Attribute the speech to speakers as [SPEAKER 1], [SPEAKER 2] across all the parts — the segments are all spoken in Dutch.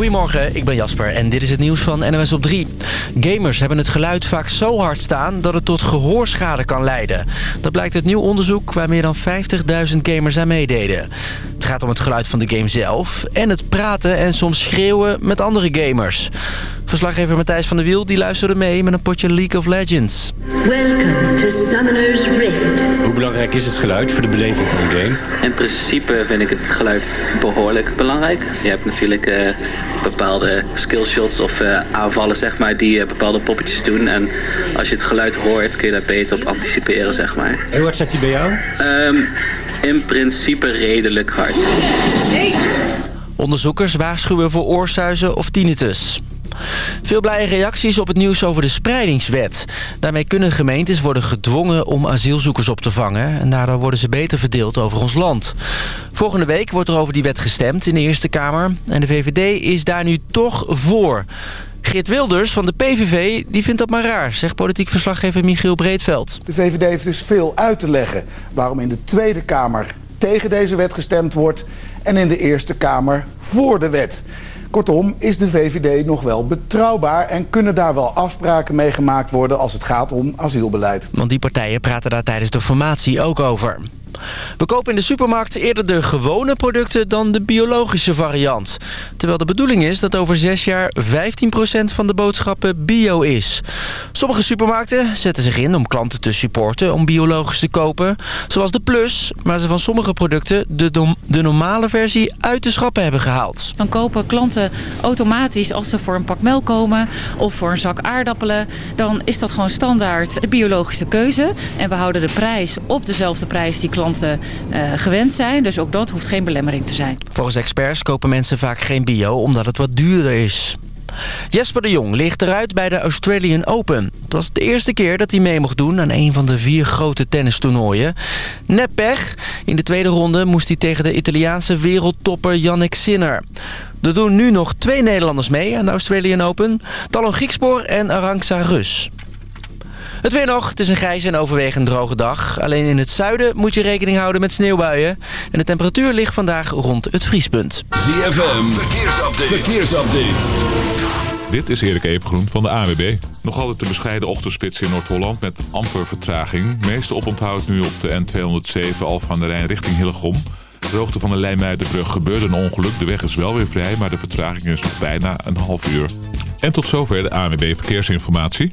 [SPEAKER 1] Goedemorgen, ik ben Jasper en dit is het nieuws van NMS op 3. Gamers hebben het geluid vaak zo hard staan dat het tot gehoorschade kan leiden. Dat blijkt uit nieuw onderzoek waar meer dan 50.000 gamers aan meededen. Het gaat om het geluid van de game zelf en het praten en soms schreeuwen met andere gamers. Verslaggever Matthijs van der Wiel die luisterde mee met een potje League of Legends.
[SPEAKER 2] Welcome to Summoner's Rift.
[SPEAKER 3] Hoe belangrijk is het geluid voor de beleving van een game?
[SPEAKER 4] In principe vind ik het geluid behoorlijk belangrijk. Je hebt natuurlijk uh, bepaalde skillshots of uh, aanvallen zeg maar, die uh, bepaalde poppetjes doen. En als je het geluid hoort kun je daar beter op anticiperen. Zeg maar.
[SPEAKER 3] Hoe hard staat die bij jou?
[SPEAKER 4] Um, in principe redelijk hard.
[SPEAKER 1] Hey. Onderzoekers waarschuwen voor oorsuizen of tinnitus. Veel blije reacties op het nieuws over de spreidingswet. Daarmee kunnen gemeentes worden gedwongen om asielzoekers op te vangen... en daardoor worden ze beter verdeeld over ons land. Volgende week wordt er over die wet gestemd in de Eerste Kamer... en de VVD is daar nu toch voor... Geert Wilders van de PVV die vindt dat maar raar, zegt politiek verslaggever Michiel Breedveld.
[SPEAKER 5] De VVD heeft dus veel uit te leggen waarom in de Tweede Kamer tegen deze wet gestemd wordt... en in de Eerste Kamer voor de wet. Kortom, is de VVD nog wel betrouwbaar... en kunnen daar wel afspraken mee gemaakt worden als het gaat om asielbeleid?
[SPEAKER 1] Want die partijen praten daar tijdens de formatie ook over. We kopen in de supermarkt eerder de gewone producten dan de biologische variant. Terwijl de bedoeling is dat over zes jaar 15% van de boodschappen bio is. Sommige supermarkten zetten zich in om klanten te supporten om biologisch te kopen. Zoals de Plus, maar ze van sommige producten de, de normale versie uit de schappen hebben gehaald.
[SPEAKER 6] Dan kopen klanten automatisch als ze voor een pak melk komen of voor een zak aardappelen. Dan is dat gewoon standaard de biologische keuze. En we houden de prijs op dezelfde prijs die klanten uh, gewend zijn. Dus ook dat hoeft geen belemmering te zijn.
[SPEAKER 1] Volgens experts kopen mensen vaak geen bio omdat het wat duurder is. Jesper de Jong ligt eruit bij de Australian Open. Het was de eerste keer dat hij mee mocht doen aan een van de vier grote tennistoernooien. Net pech. In de tweede ronde moest hij tegen de Italiaanse wereldtopper Yannick Sinner. Er doen nu nog twee Nederlanders mee aan de Australian Open. Talon Griekspoor en Arantxa Rus. Het weer nog. Het is een grijze en overwegend droge dag. Alleen in het zuiden moet je rekening houden met sneeuwbuien. En de temperatuur ligt vandaag rond het vriespunt.
[SPEAKER 7] ZFM, verkeersupdate. verkeersupdate.
[SPEAKER 8] Dit is Erik Evengroen van de AWB. Nog altijd de bescheiden ochtendspits in Noord-Holland met amper vertraging. Meeste oponthoud nu op de N207 al van de Rijn richting Hillegom. De hoogte van de Leijmuidenbrug gebeurde een ongeluk. De weg is wel weer vrij, maar de vertraging is nog bijna een half uur. En tot zover de ANWB Verkeersinformatie.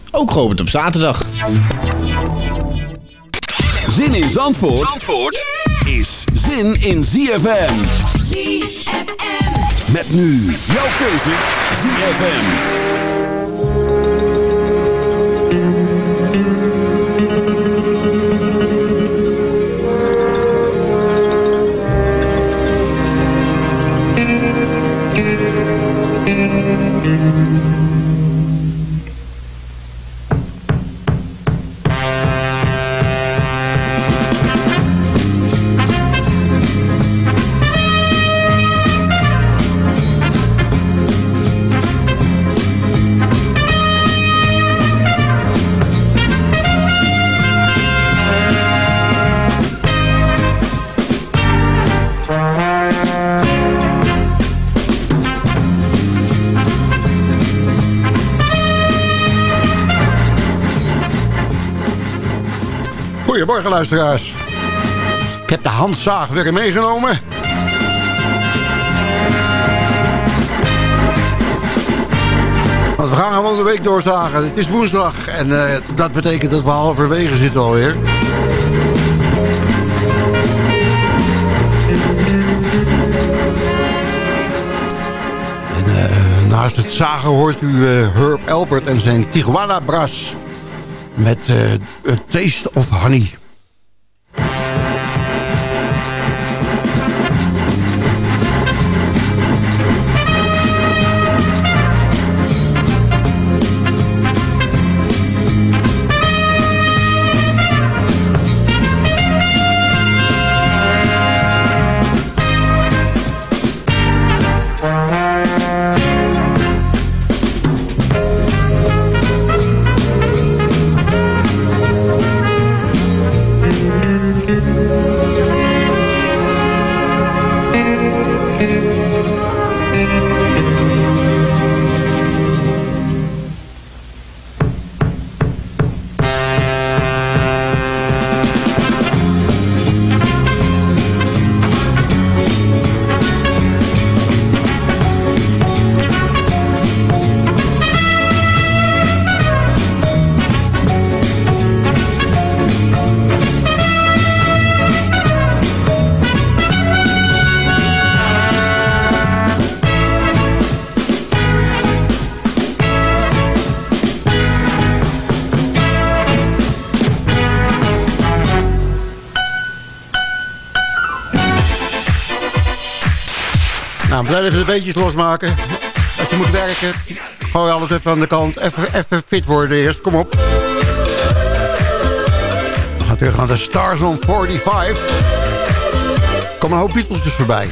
[SPEAKER 9] ook geopend op zaterdag.
[SPEAKER 7] Zin in Zandvoort, Zandvoort is zin in ZFM. ZFM. Met nu jouw keuze ZFM.
[SPEAKER 10] Goedemorgen. Ik heb de handzaag weer meegenomen. Want we gaan gewoon de week doorzagen. Het is woensdag en uh, dat betekent dat we halverwege zitten alweer. En, uh, naast het zagen hoort u uh, Herb Elbert en zijn Tijuana Bras met uh, Taste of Honey.
[SPEAKER 11] We even de beetjes losmaken. Als je moet werken, gooi alles even aan de kant. Even, even fit worden eerst, kom op. We gaan terug naar de Stars on 45. Kom een hoop Beatles voorbij.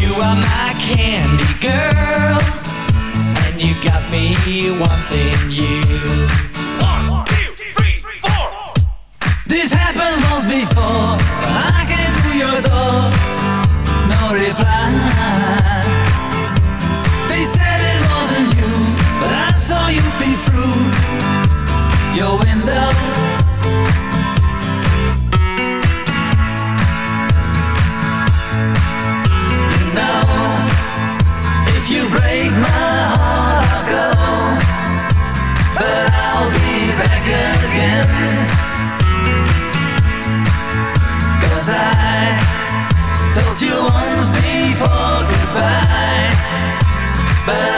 [SPEAKER 11] You are my candy girl, and you got me wanting you. Uh,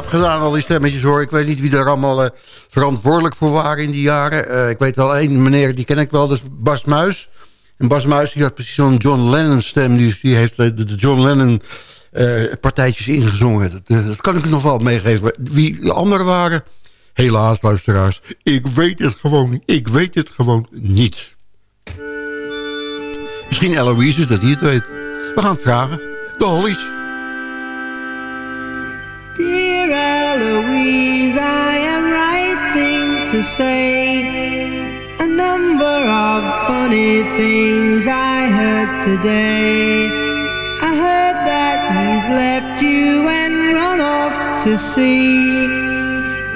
[SPEAKER 11] knap gedaan, al die stemmetjes hoor. Ik weet niet wie daar allemaal uh, verantwoordelijk voor waren in die jaren. Uh, ik weet wel één meneer, die ken ik wel, dat is Bas Muis. En Bas Muis die had precies zo'n John Lennon stem. Die, die heeft de, de John Lennon partijtjes ingezongen. Dat, dat, kan ik nog wel meegeven. Wie de anderen waren, helaas luisteraars. Ik weet het gewoon, ik weet het gewoon niet. Misschien Eloise dat hij het weet.
[SPEAKER 10] We gaan het vragen. De Hollies.
[SPEAKER 12] To say a number of funny things I heard today. I heard that he's left you and run off to sea.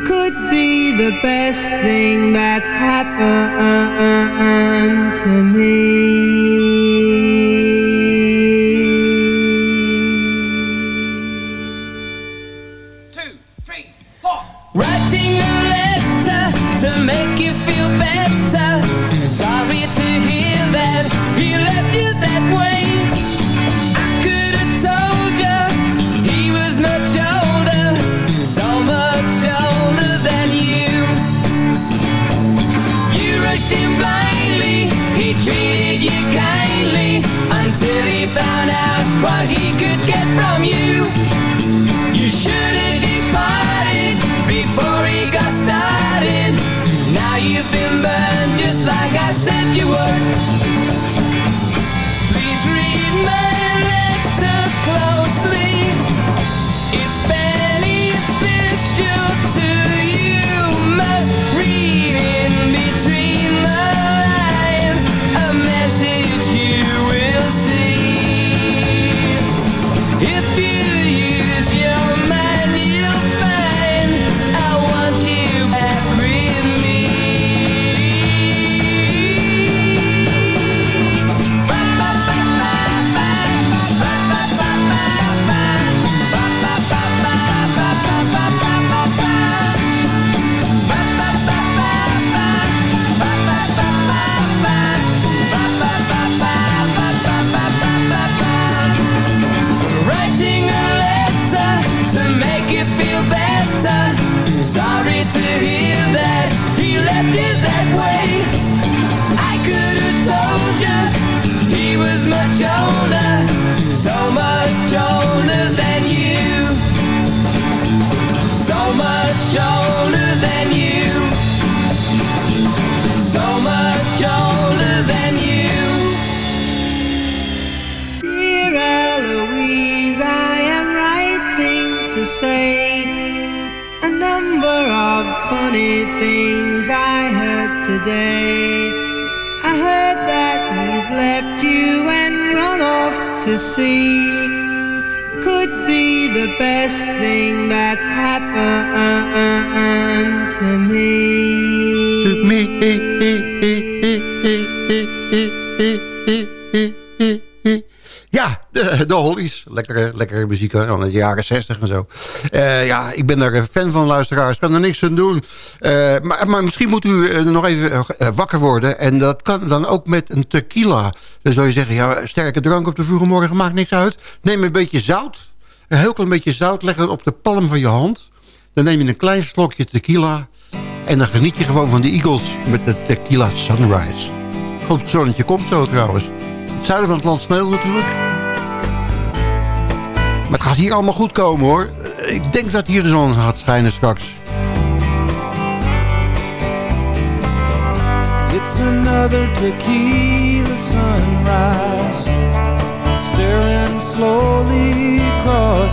[SPEAKER 12] Could be the best thing that's happened to me.
[SPEAKER 13] What he could get from you.
[SPEAKER 12] Best thing that's happened to me.
[SPEAKER 10] To me. Ja, de, de Hollies. Lekkere, lekkere muziek van de jaren 60 en zo. Eh, ja, ik ben daar een fan van, luisteraars. Kan er niks aan doen. Eh, maar, maar misschien moet u eh, nog even wakker worden. En dat kan dan ook met een tequila. Dan zou je zeggen, ja, sterke drank op de vroege morgen maakt niks uit. Neem een beetje zout. Een heel klein beetje zout. Leg op de palm van je hand. Dan neem je een klein slokje tequila. En dan geniet je gewoon van de Eagles met de tequila sunrise. Ik hoop het zonnetje komt zo trouwens. Het zuiden van het land sneeuwt natuurlijk. Maar het gaat hier allemaal goed komen hoor. Ik denk dat hier de zon gaat schijnen straks.
[SPEAKER 14] It's another tequila sunrise Staring slowly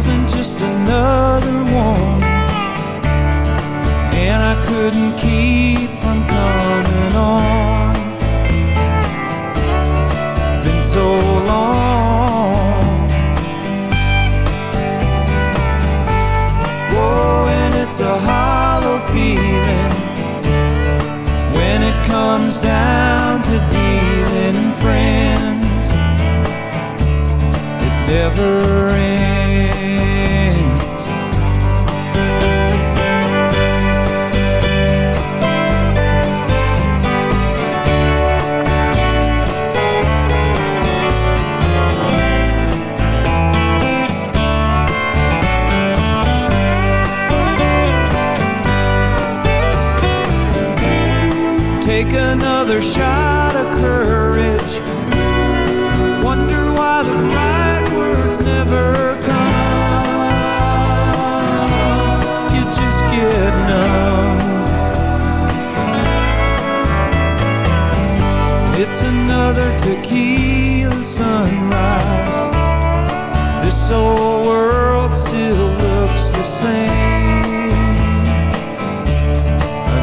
[SPEAKER 14] Wasn't just another woman and I couldn't keep from coming on. Been so long. Oh, and it's a hollow feeling when it comes down to dealing in friends.
[SPEAKER 13] It never ends. Another shot of courage. Wonder why the right words never come. You just get numb. It's another tequila sunrise. This old world still looks the same.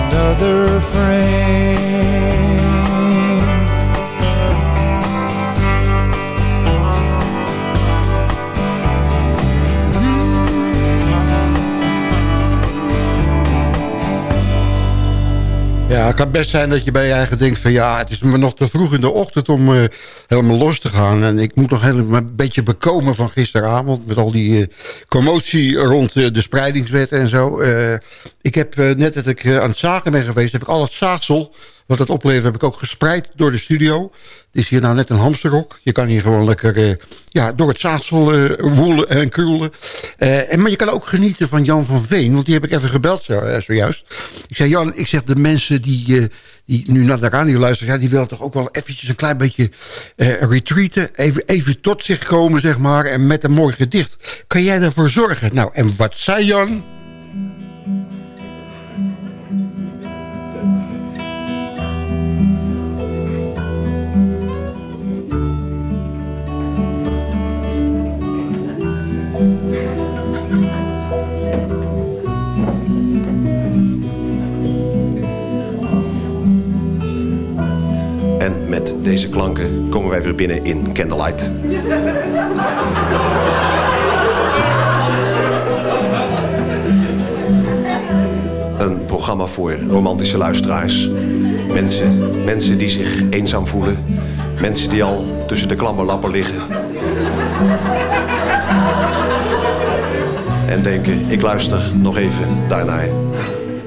[SPEAKER 13] Another frame.
[SPEAKER 10] Het kan best zijn dat je bij je eigen denkt van... ja, het is me nog te vroeg in de ochtend om eh, helemaal los te gaan. En ik moet nog helemaal een beetje bekomen van gisteravond... met al die eh, commotie rond eh, de spreidingswet en zo. Eh, ik heb net dat ik aan het zagen ben geweest... heb ik al het zaagsel wat het oplevert... heb ik ook gespreid door de studio. Het is hier nou net een hamsterhok. Je kan hier gewoon lekker ja, door het zaagsel eh, woelen en krullen. En, maar je kan ook genieten van Jan van Veen. Want die heb ik even gebeld zo, zojuist. Ik zei, Jan, ik zeg de mensen die, die nu naar de radio luisteren... Ja, die willen toch ook wel eventjes een klein beetje eh, retreaten. Even, even tot zich komen, zeg maar. En met een mooi gedicht. Kan jij daarvoor zorgen? Nou, en wat zei Jan?
[SPEAKER 15] Deze klanken komen wij weer binnen in Candlelight. Een programma voor romantische luisteraars. Mensen, mensen die zich eenzaam voelen. Mensen die al tussen de klamme lappen liggen. En denken, ik luister nog even daarnaar.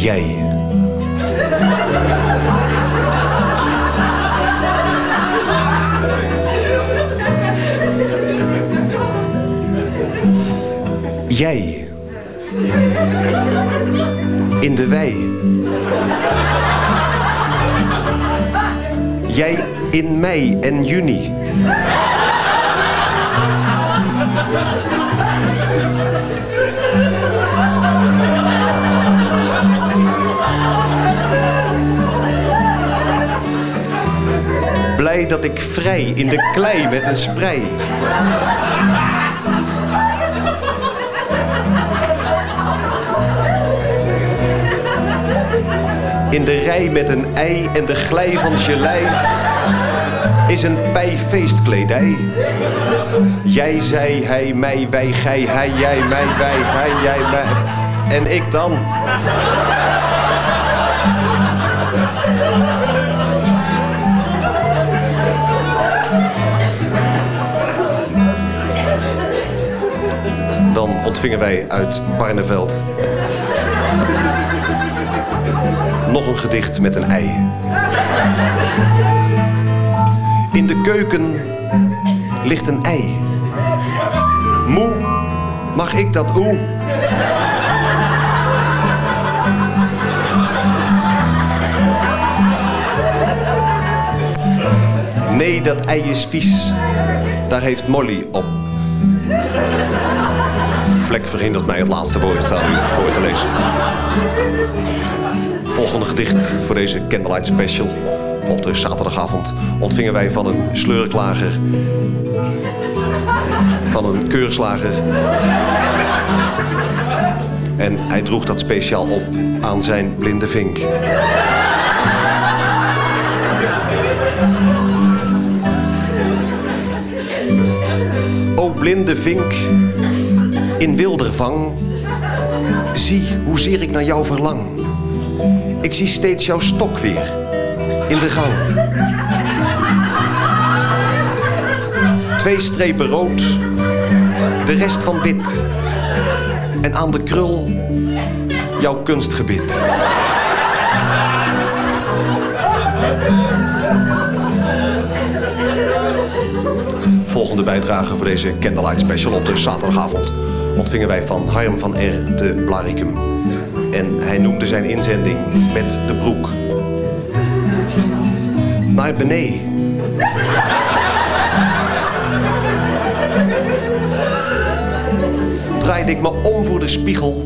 [SPEAKER 15] Jij. Jij. In de wei. Jij in mei en juni. Dat ik vrij in de klei met een sprei. In de rij met een ei en de glij van gelei is een pijfeestkledij. Jij, zij, hij, mij, wij, gij, hij, jij, mij, wij, hij, jij, mij. En ik dan. Ontvingen wij uit Barneveld nog een gedicht met een ei. In de keuken ligt een ei. Moe, mag ik dat oe? Nee, dat ei is vies. Daar heeft Molly op. Vlek verhindert mij het laatste woord aan u voor te lezen. Volgende gedicht voor deze Candlelight Special. Op de zaterdagavond ontvingen wij van een sleurklager van een keurslager. En hij droeg dat speciaal op aan zijn blinde vink. O blinde vink, in wildervang, zie hoezeer ik naar jou verlang. Ik zie steeds jouw stok weer in de gang. Twee strepen rood, de rest van wit. En aan de krul jouw kunstgebit. Volgende bijdrage voor deze Candlelight Special op de zaterdagavond ontvingen wij van Harm van R. te Blaricum. En hij noemde zijn inzending met de broek. Naar beneden. Draaide ik me om voor de spiegel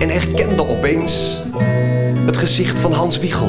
[SPEAKER 15] en herkende opeens het gezicht van Hans Wiegel.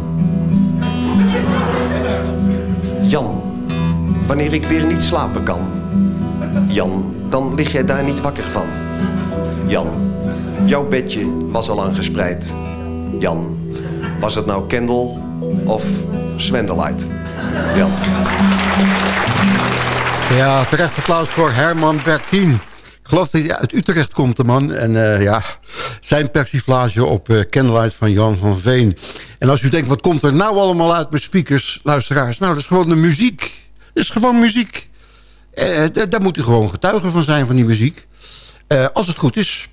[SPEAKER 15] Jan, wanneer ik weer niet slapen kan. Jan, dan lig jij daar niet wakker van. Jan, jouw bedje was al lang gespreid. Jan, was het nou Kendall of Swendelight? Jan.
[SPEAKER 13] Ja, terecht applaus voor Herman Berkien. Ik geloof dat hij uit Utrecht komt, de man. En eh, ja, zijn persiflage op uh, van Jan van Veen. En als u denkt, wat komt er nou allemaal uit met speakers, luisteraars? Nou, dat is gewoon de muziek. Dat is gewoon muziek. Eh, daar moet u gewoon getuige van zijn, van die muziek. Eh, als het goed is.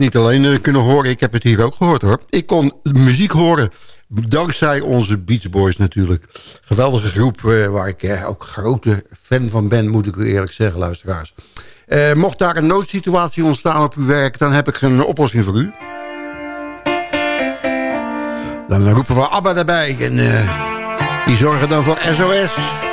[SPEAKER 13] niet alleen eh, kunnen horen, ik heb het hier ook gehoord hoor. Ik kon muziek horen,
[SPEAKER 10] dankzij onze Beach Boys natuurlijk. Geweldige groep eh, waar ik eh, ook grote fan van ben, moet ik u eerlijk zeggen, luisteraars. Mocht daar een noodsituatie ontstaan op uw werk, dan heb ik een oplossing voor u. Dan roepen we ABBA erbij en die zorgen dan voor SOS.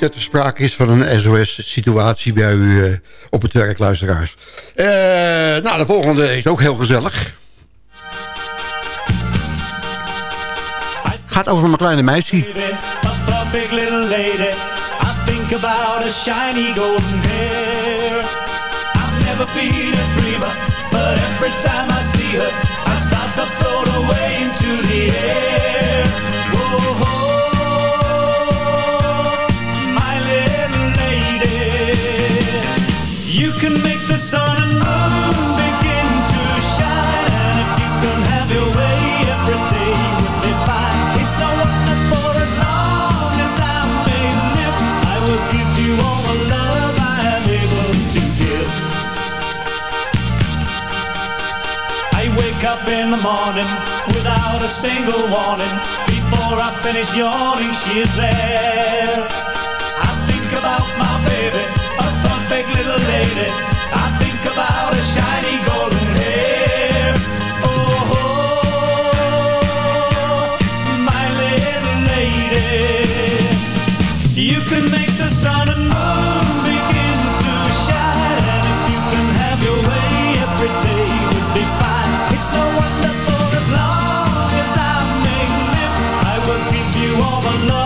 [SPEAKER 10] dat er sprake is van een SOS-situatie bij u eh, op het werk, luisteraars. Uh, nou, de volgende is ook heel gezellig. Gaat over mijn kleine meisje.
[SPEAKER 14] Baby, up in the morning without a single warning. Before I finish yawning, she is there. I think about my baby, a perfect little lady. I think about her shiny golden hair. Oh, oh my little lady. You can of a love.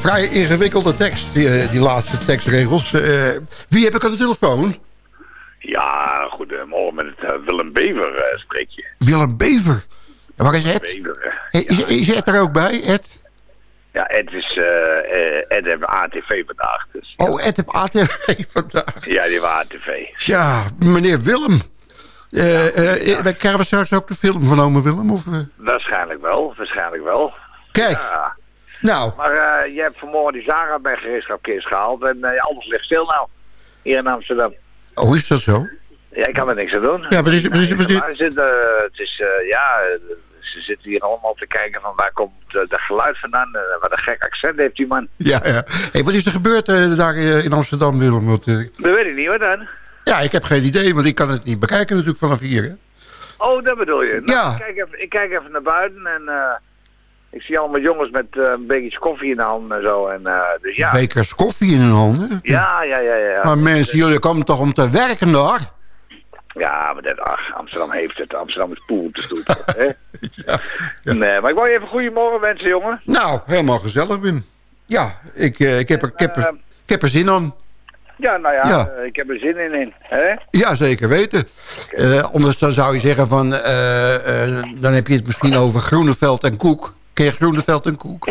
[SPEAKER 10] Vrij ingewikkelde tekst, die, eh, die laatste tekstregels. Eh, wie heb ik aan de telefoon?
[SPEAKER 16] Ja, goedemorgen met het eh, Willem Bever spreek je.
[SPEAKER 10] Willem Bever. En waar is Ed?
[SPEAKER 16] Bever,
[SPEAKER 10] is, is Ed er ook bij, Ed?
[SPEAKER 16] Ja, Ed is Ed heeft ATV vandaag. Dus,
[SPEAKER 10] Oh, Ed heb ATV vandaag.
[SPEAKER 16] ja, die heeft ATV.
[SPEAKER 10] Ja, meneer Willem. Eh eh, krijgen we straks ook de film van ome Willem? Of?
[SPEAKER 16] Waarschijnlijk wel, waarschijnlijk wel.
[SPEAKER 10] Kijk,
[SPEAKER 16] Ja.
[SPEAKER 10] Nou,
[SPEAKER 16] Maar eh, je hebt vanmorgen die Zara bij gereedschapkist gehaald en eh, alles ligt stil nou. Hier in Amsterdam.
[SPEAKER 10] oh, is dat zo?
[SPEAKER 16] Ja, ik kan er niks aan doen.
[SPEAKER 10] Ja, maar is- maar het is- maar het is-
[SPEAKER 16] Maar zit, eh, het is, ja, ze zitten hier allemaal te kijken van waar komt dat geluid vandaan. wat een gek accent heeft die man.
[SPEAKER 10] Ja, ja. Hey, wat is er gebeurd daar in Amsterdam, Willem? Want, eh,
[SPEAKER 16] Dat weet ik niet, wat dan?
[SPEAKER 10] ja, ik heb geen idee, want ik kan het niet bekijken natuurlijk vanaf hier. Hè?
[SPEAKER 16] Oh, dat bedoel je. Nou,
[SPEAKER 10] Ja.
[SPEAKER 16] Ik kijk, even, ik kijk even naar buiten en ik zie allemaal jongens met eh, een beetje koffie in de hand en zo. En, eh, dus ja.
[SPEAKER 10] Bekers koffie in hun handen.
[SPEAKER 16] Ja, ja, ja, ja.
[SPEAKER 10] Maar mensen, jullie komen toch om te werken daar?
[SPEAKER 16] Ja, maar dat, ach, Amsterdam heeft het. Amsterdam is poel te stoet. hè? Nee, maar ik wou je even goedemorgen wensen, jongen.
[SPEAKER 10] Nou, helemaal gezellig, Wim. Ja, ik, eh, ik, heb, er, ik, heb, er, ik heb er zin aan.
[SPEAKER 16] Ja, nou ja,
[SPEAKER 10] Ja.
[SPEAKER 16] ik heb er zin in. in hè?
[SPEAKER 10] Ja, zeker weten. Anders dan zou je zeggen van... dan heb je het misschien over Groeneveld en Koek. Je Groeneveld en Koek?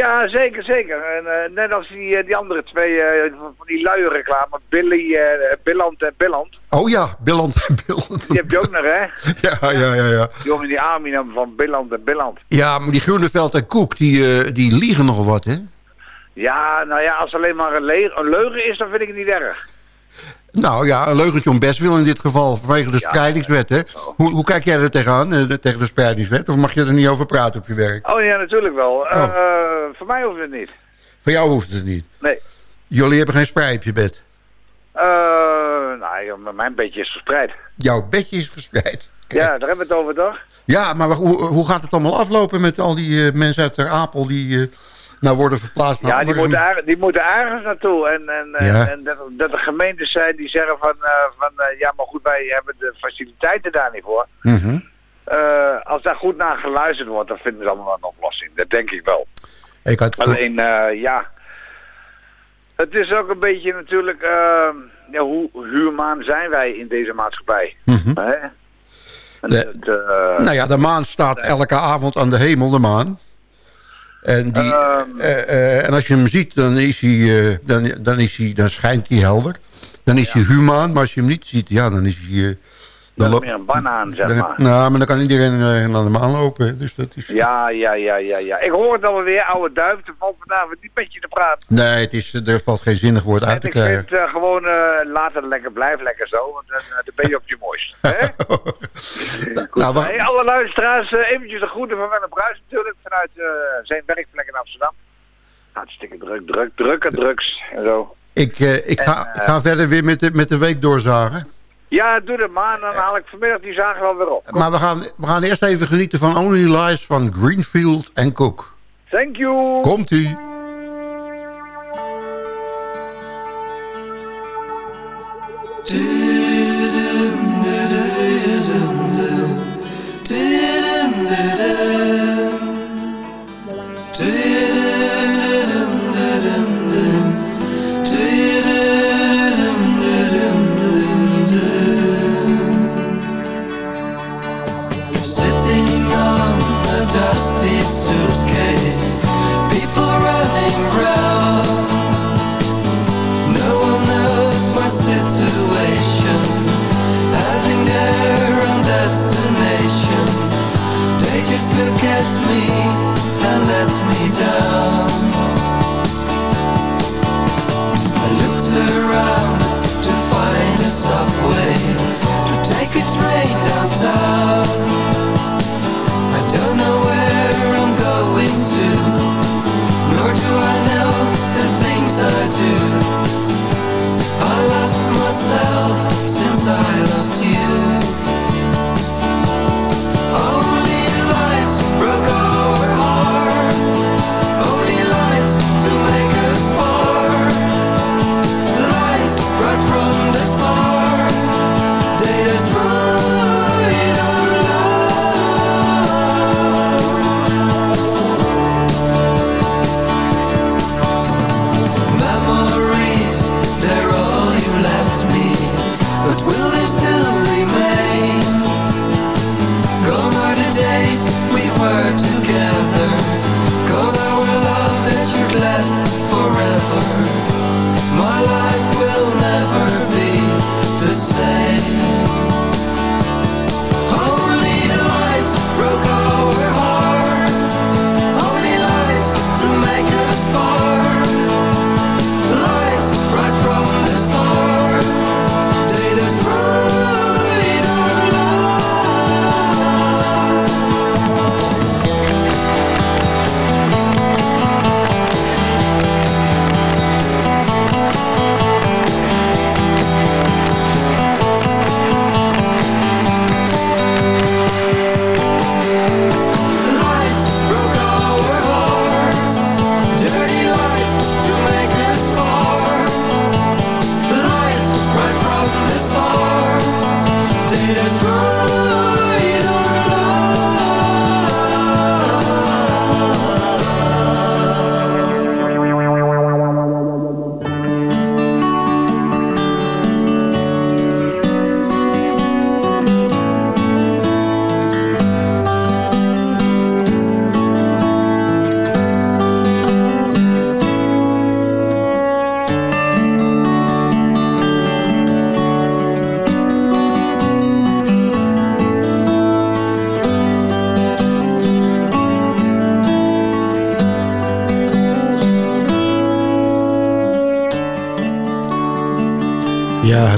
[SPEAKER 16] Ja, zeker, zeker. En, eh, net als die, eh, die andere twee eh, van die luie reclame, Billy, eh Billand en Billand.
[SPEAKER 10] Oh ja, Billand en Billand.
[SPEAKER 16] Die heb je ook nog, hè?
[SPEAKER 10] Ja, ja, ja, ja.
[SPEAKER 16] Die jongen die aanbieden van Billand en Billand.
[SPEAKER 10] Ja, maar die Groeneveld en Koek, die, die liegen nog wat, hè?
[SPEAKER 16] Ja, nou ja, als alleen maar een leugen is, dan vind ik het niet erg.
[SPEAKER 10] Nou ja, een leugentje om best wil in dit geval, vanwege de spreidingswet, hè? Hoe, hoe kijk jij er tegenaan, eh, tegen de spreidingswet? Of mag je er niet over praten op je werk?
[SPEAKER 16] Oh ja, natuurlijk wel. Eh, voor mij hoeft het niet.
[SPEAKER 10] Voor jou hoeft het niet.
[SPEAKER 16] Nee.
[SPEAKER 10] Jullie hebben geen sprei op je bed.
[SPEAKER 16] Eh, nou, mijn beetje is verspreid.
[SPEAKER 10] Jouw bedje is gespreid.
[SPEAKER 16] Ja, daar hebben we het over, toch?
[SPEAKER 10] Ja, maar hoe, hoe gaat het allemaal aflopen met al die mensen uit Ter Apel die nou worden verplaatst naar
[SPEAKER 16] Ja, die moeten, die moeten ergens naartoe. En, en,
[SPEAKER 10] Ja.
[SPEAKER 16] en dat, dat er gemeentes zijn die zeggen van, eh, van eh, ja, maar goed, wij hebben de faciliteiten daar niet voor.
[SPEAKER 10] Mhm.
[SPEAKER 16] Eh, als daar goed naar geluisterd wordt, dan vinden ze allemaal een oplossing. Dat denk ik wel.
[SPEAKER 10] Ik had
[SPEAKER 16] Alleen, eh, ja, het is ook een beetje natuurlijk, eh, ja, hoe huurmaan zijn wij in deze maatschappij?
[SPEAKER 10] Mhm.
[SPEAKER 16] Hè?
[SPEAKER 10] De-
[SPEAKER 16] eh,
[SPEAKER 10] Nou ja, de maan staat elke avond aan de hemel, de maan. En, die,
[SPEAKER 16] Ehm.
[SPEAKER 10] eh, eh, en als je hem ziet, dan, is hij, eh, dan, dan, is hij, dan schijnt hij helder. Dan is hij humaan, maar als je hem niet ziet, ja, dan is hij... eh,
[SPEAKER 16] dat
[SPEAKER 10] dan
[SPEAKER 16] is meer een banaan, zeg
[SPEAKER 10] dan-
[SPEAKER 16] maar.
[SPEAKER 10] Nou, maar dan kan iedereen naar de maan lopen. hè. Dus dat is...
[SPEAKER 16] Ja, ja, ja, ja, ja. Ik hoor het alweer, oude duif. Er valt vanavond niet met je te praten.
[SPEAKER 10] Nee, het is, er valt geen zinnig woord uit te
[SPEAKER 16] ik
[SPEAKER 10] krijgen.
[SPEAKER 16] vind eh, gewoon, eh laat het lekker, blijf lekker zo. Want dan, dan ben je op je mooist. Hè?
[SPEAKER 10] Nou,
[SPEAKER 16] Hey, alle luisteraars, eh, eventjes de groeten van Willem Bruis natuurlijk. Vanuit eh, zijn werkplek in Amsterdam. Hartstikke druk, druk, drukke drugs en zo.
[SPEAKER 10] ik, eh, ik, ga,
[SPEAKER 16] En,
[SPEAKER 10] ga verder weer met de, met de week doorzagen.
[SPEAKER 16] Ja, doe dat maar. Dan haal ik vanmiddag die zagen wel weer op.
[SPEAKER 10] Maar we gaan, we gaan eerst even genieten van Only Lies van Greenfield en Cook.
[SPEAKER 16] Thank you.
[SPEAKER 10] Komt-ie.
[SPEAKER 13] gets me and lets me down.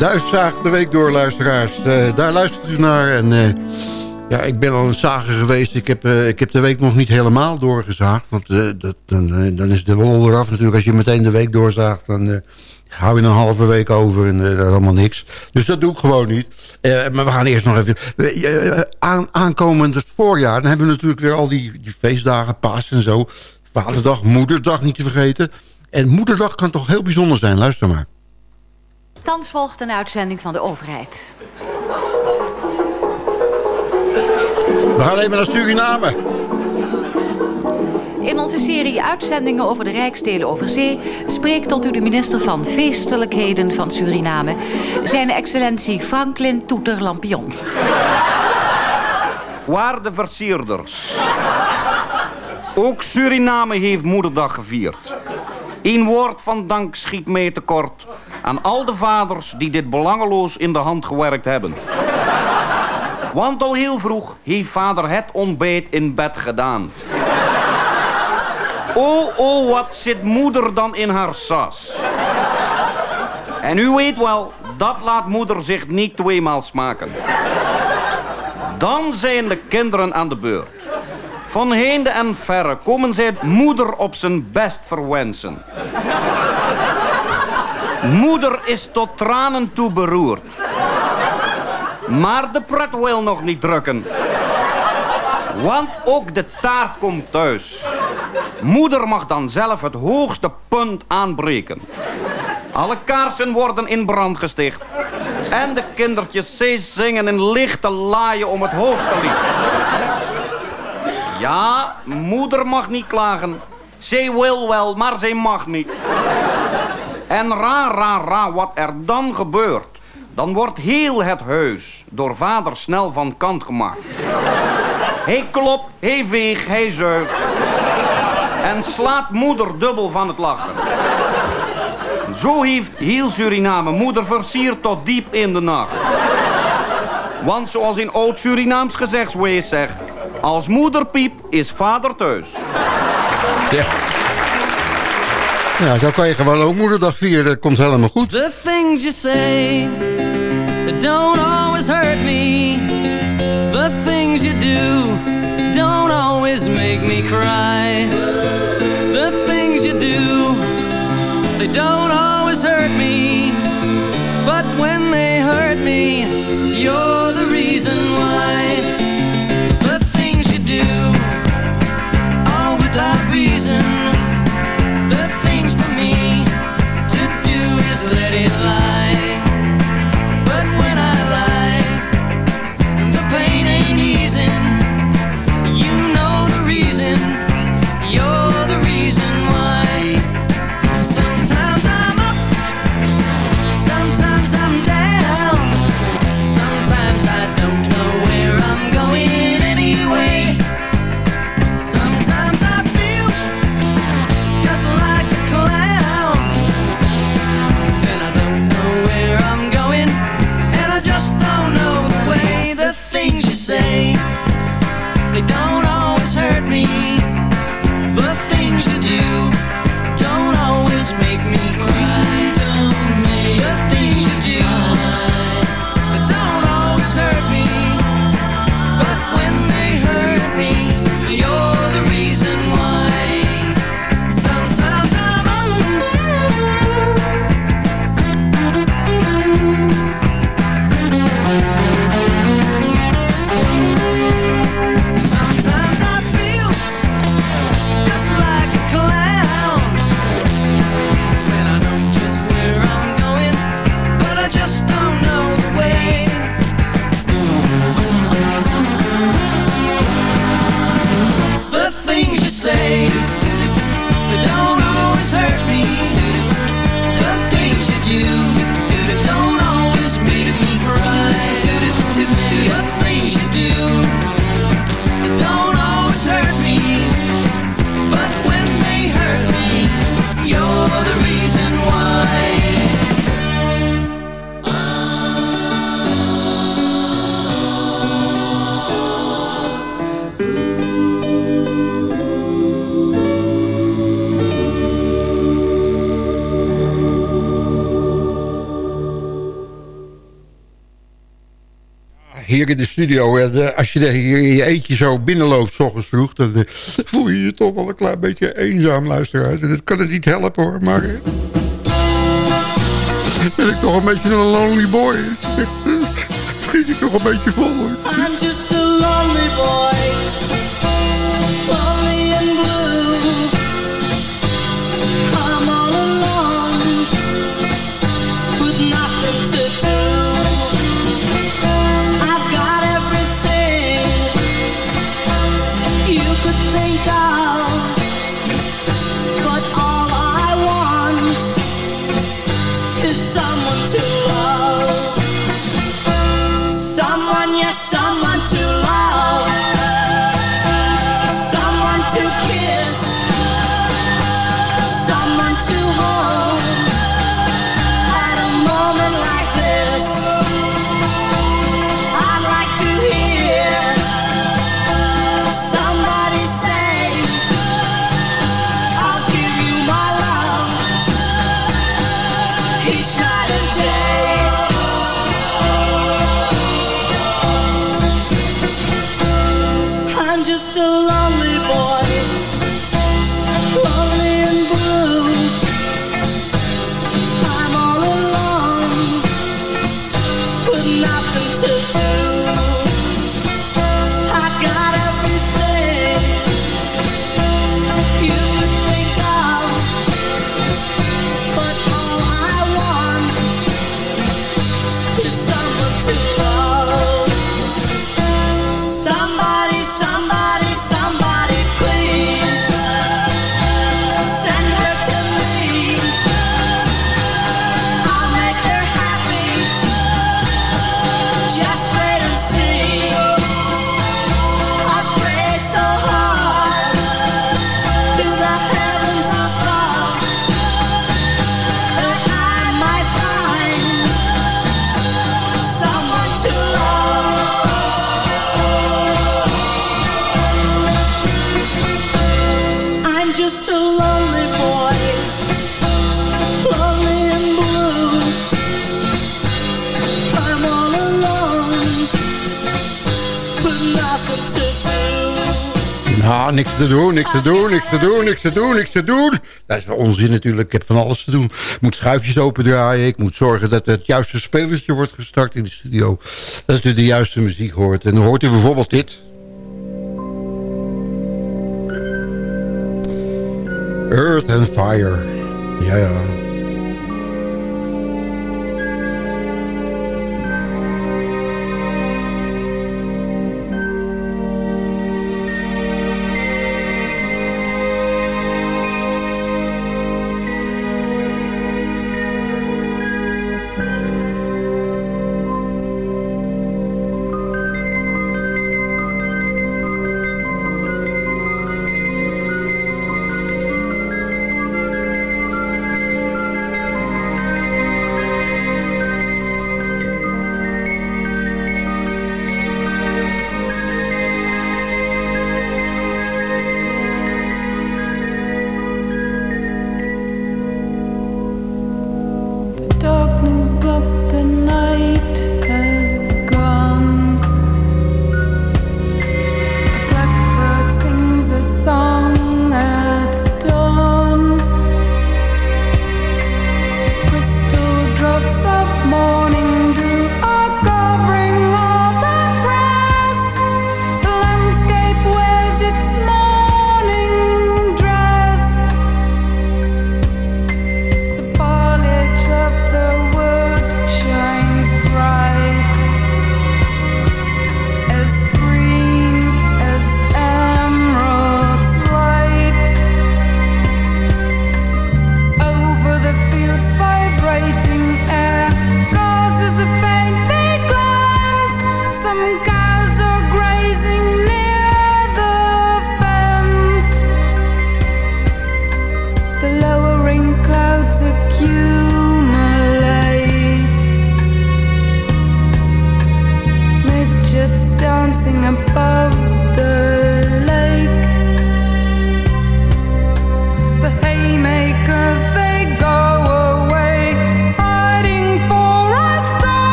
[SPEAKER 10] Ja, Duifzaag de week door, luisteraars. Eh, daar luistert u naar. En eh, ja, ik ben al een zager geweest. Ik heb, eh, ik heb de week nog niet helemaal doorgezaagd. Want dat, dan, dan is de lol eraf natuurlijk. Als je meteen de week doorzaagt, dan hou je een halve week over. En dat is allemaal niks. Dus dat doe ik gewoon niet. Maar we gaan eerst nog even... aan, aankomend het voorjaar, dan hebben we natuurlijk weer al die, die feestdagen, paas en zo. Vaderdag, moederdag niet te vergeten. En moederdag kan toch heel bijzonder zijn. Luister maar.
[SPEAKER 17] Thans volgt een uitzending van de overheid.
[SPEAKER 10] We gaan even naar Suriname.
[SPEAKER 17] In onze serie uitzendingen over de Rijksdelen over zee... spreekt tot u de minister van Feestelijkheden van Suriname... zijn excellentie Franklin Toeter Lampion.
[SPEAKER 18] Waarde versierders. Ook Suriname heeft moederdag gevierd. Eén woord van dank schiet mij tekort aan al de vaders die dit belangeloos in de hand gewerkt hebben. Want al heel vroeg heeft vader het ontbijt in bed gedaan. Oh, oh, wat zit moeder dan in haar sas. En u weet wel, dat laat moeder zich niet tweemaal smaken. Dan zijn de kinderen aan de beurt. Van heinde en verre komen zij moeder op zijn best verwensen. Moeder is tot tranen toe beroerd. Maar de pret wil nog niet drukken. Want ook de taart komt thuis. Moeder mag dan zelf het hoogste punt aanbreken. Alle kaarsen worden in brand gesticht. En de kindertjes, zingen in lichte laaien om het hoogste lied. Ja, moeder mag niet klagen. Zij wil wel, maar zij mag niet. En ra, ra, ra, wat er dan gebeurt. Dan wordt heel het huis door vader snel van kant gemaakt. Hij klopt, hij veegt, hij zuigt. En slaat moeder dubbel van het lachen. Zo heeft heel Suriname moeder versierd tot diep in de nacht. Want zoals in oud Surinaams gezegdswees zegt... als moeder piep, is vader thuis.
[SPEAKER 10] Ja. Ja, zo kan je gewoon ook moederdag vieren. Dat komt helemaal goed.
[SPEAKER 13] The things you say that don't always hurt me. The things you do don't always make me cry. The things you do, they don't always hurt me. But when they hurt me, you're
[SPEAKER 10] in de studio. En, als je in je eentje zo binnenloopt, s ochtends vroeg... dan eh, voel je je toch wel een klein beetje eenzaam, luisteraars. En dat kan het niet helpen, hoor. Maar eh, ben ik toch een beetje een lonely boy. Schiet ik toch een beetje vol.
[SPEAKER 19] I'm just a lonely boy,
[SPEAKER 10] Nou, niks te doen, niks te doen, niks te doen, niks te doen, niks te doen. Dat is onzin natuurlijk. Ik heb van alles te doen. Ik moet schuifjes opendraaien. Ik moet zorgen dat het juiste spelertje wordt gestart in de studio. Dat u de juiste muziek hoort. En dan hoort u bijvoorbeeld dit. Earth and Fire. Ja, ja.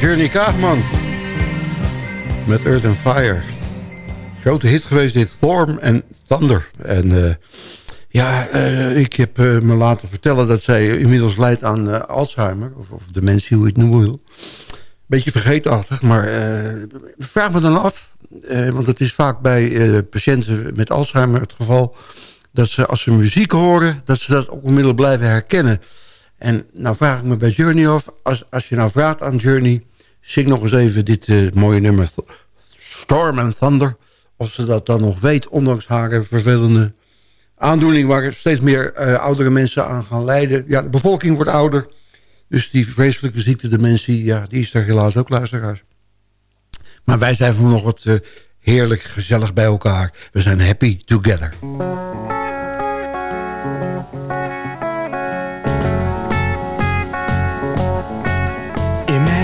[SPEAKER 10] Journey Kaagman. Met Earth and Fire. Grote hit geweest dit, Storm en Thunder. En eh, ja, eh, ik heb eh, me laten vertellen dat zij inmiddels leidt aan Alzheimer. Of, dementie, hoe je het noemen wil. Beetje vergeetachtig, maar vraag me dan af. want het is vaak bij patiënten met Alzheimer het geval... dat ze als ze muziek horen, dat ze dat ook onmiddellijk blijven herkennen. En nou vraag ik me bij Journey af... als, als je nou vraagt aan Journey... zing nog eens even dit eh, mooie nummer... Storm and Thunder... of ze dat dan nog weet, ondanks haar vervelende aandoening... waar steeds meer eh, oudere mensen aan gaan lijden. Ja, de bevolking wordt ouder... Dus die vreselijke ziekte, dementie, ja, die is er helaas ook, luisteraars. Maar wij zijn nog wat eh, heerlijk gezellig bij elkaar. We zijn happy together.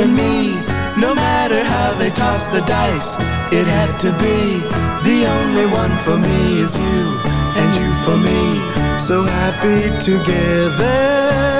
[SPEAKER 20] And me. No matter how they toss the dice, it had to be. The only one for me is you, and you for me. So happy together.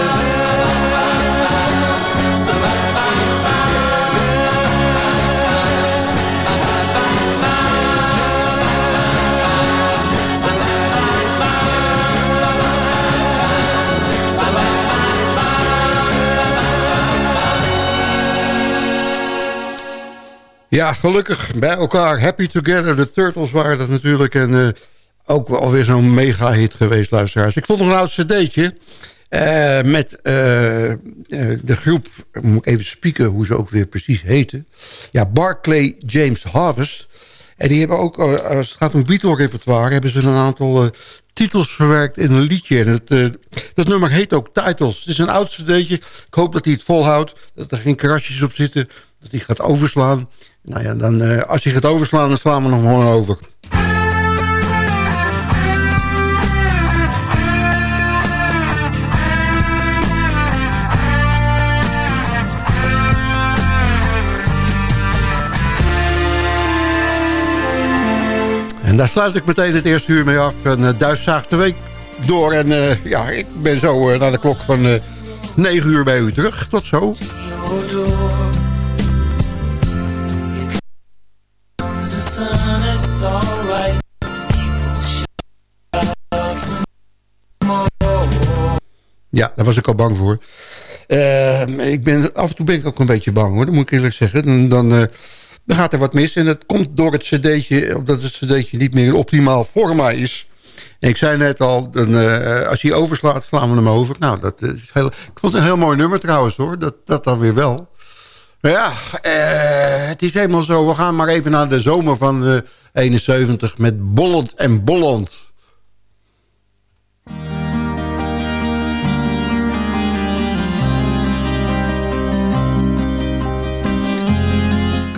[SPEAKER 10] Ja, gelukkig bij elkaar. Happy Together. De Turtles waren dat natuurlijk. En eh, ook alweer zo'n mega hit geweest, luisteraars. Ik vond nog een oud cd'tje. eh, met eh, de groep, moet ik even spieken hoe ze ook weer precies heten. Ja, Barclay James Harvest. En die hebben ook, als het gaat om Beatle-repertoire... hebben ze een aantal titels verwerkt in een liedje. En het, dat nummer heet ook Titles. Het is een oud cd'tje. Ik hoop dat hij het volhoudt. Dat er geen krasjes op zitten. Dat hij gaat overslaan. Nou ja, dan, eh, als hij gaat overslaan, dan slaan we nog gewoon over. En daar sluit ik meteen het eerste uur mee af. En uh, Duits zaagt de week door. En eh, ja, ik ben zo eh, naar de klok van eh 9 uur bij u terug. Tot zo. Ja, daar was ik al bang voor. Eh, ik ben, af en toe ben ik ook een beetje bang hoor, dat moet ik eerlijk zeggen. Dan, dan eh, dan gaat er wat mis. En dat komt door het cd'tje, omdat het cd'tje niet meer in optimaal forma is. Ik zei net al, dan, eh, als hij overslaat, slaan we hem over. Nou, dat is heel, ik vond het een heel mooi nummer trouwens hoor, dat, dat dan weer wel. Maar ja, eh, het is helemaal zo. We gaan maar even naar de zomer van eh 71 met Bolland en Bolland.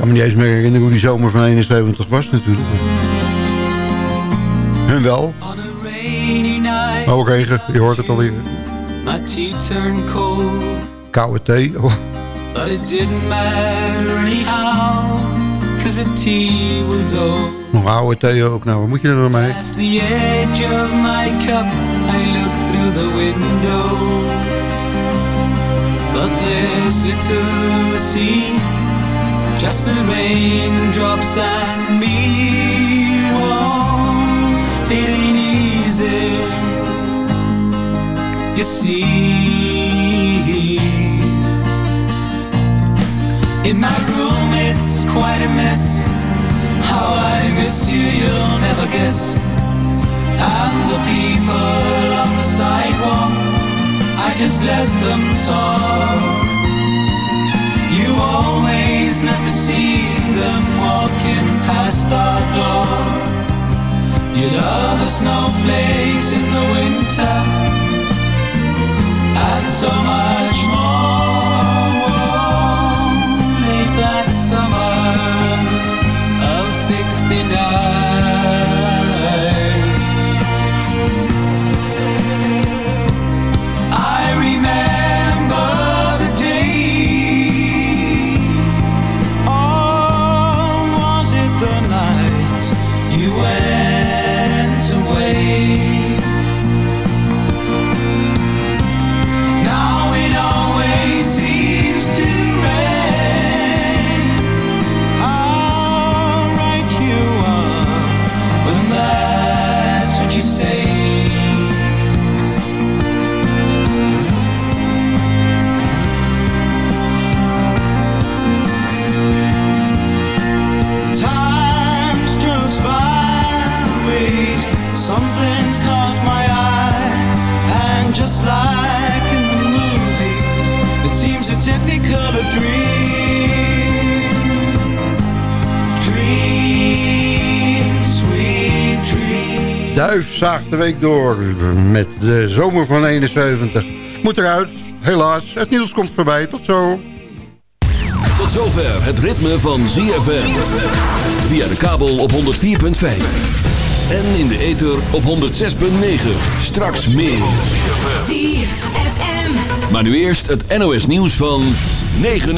[SPEAKER 10] Kan me niet eens meer herinneren hoe die zomer van 71 was natuurlijk. Hun wel. Maar ook regen, je hoort het alweer.
[SPEAKER 13] my tea turned cold,
[SPEAKER 10] Koude thee. Oh,
[SPEAKER 13] but it didn't matter anyhow, cause the tea was old.
[SPEAKER 10] nog oude thee ook. Nou, wat moet je er nou mee?
[SPEAKER 13] Past the edge of my cup, I look through the window. But there's little to see, just the raindrops and me. Oh, it ain't easy, you see. In my room, it's quite a mess. How I miss you, you'll never guess. And the people on the sidewalk, I just let them talk. Always love to see them walking past our door. You love the snowflakes in the winter, and so much more. Late that summer of 69
[SPEAKER 10] Duif zaagt de week door met de zomer van 71. Moet eruit, helaas. Het nieuws komt voorbij. Tot zo.
[SPEAKER 7] Tot zover het ritme van ZFM. Via de kabel op 104.5. En in de ether op 106.9. Straks meer. Maar nu eerst het NOS nieuws van 9 uur.